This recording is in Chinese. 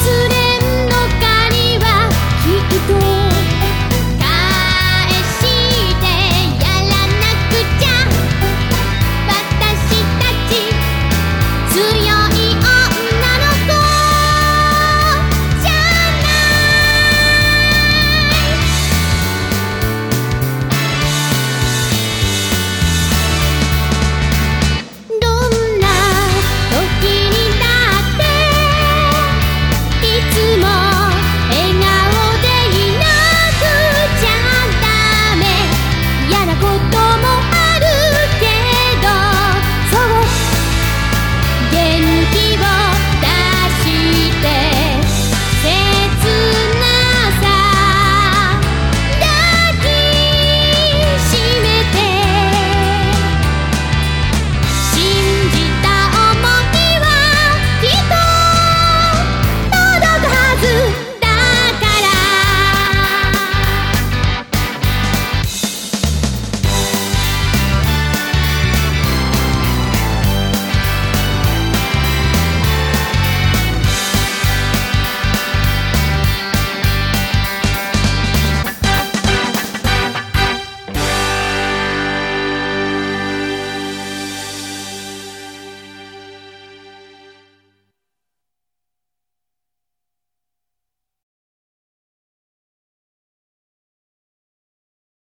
自